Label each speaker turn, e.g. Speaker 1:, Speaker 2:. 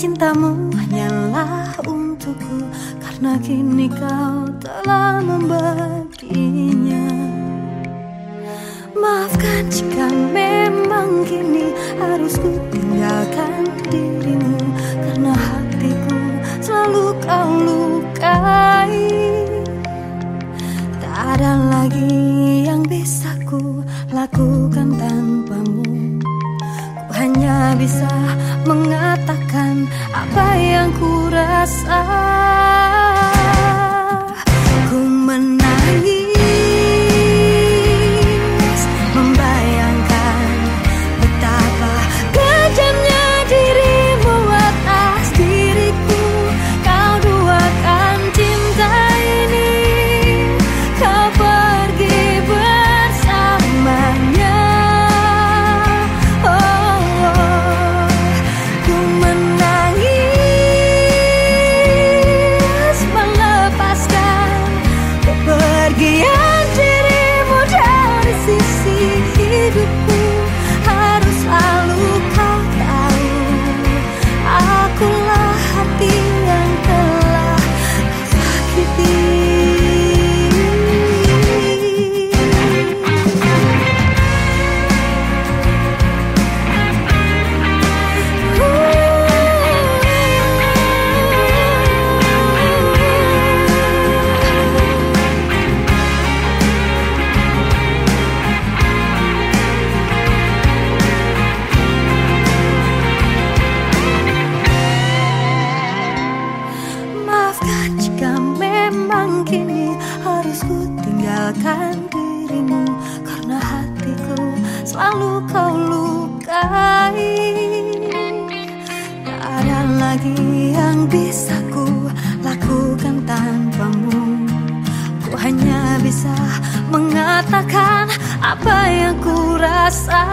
Speaker 1: cintamu hanyalah untukku Karena kini kau telah membaginya Maafkan jika memang kini harus ku tinggalkan dirimu Karena hatiku selalu kau lukai. Tak ada lagi yang bisa ku lakukan tanpamu. Ku hanya bisa mengatakan apa yang ku rasa kau lukai. Tak ada lagi yang bisa ku lakukan tanpamu. Ku hanya bisa mengatakan apa yang ku rasa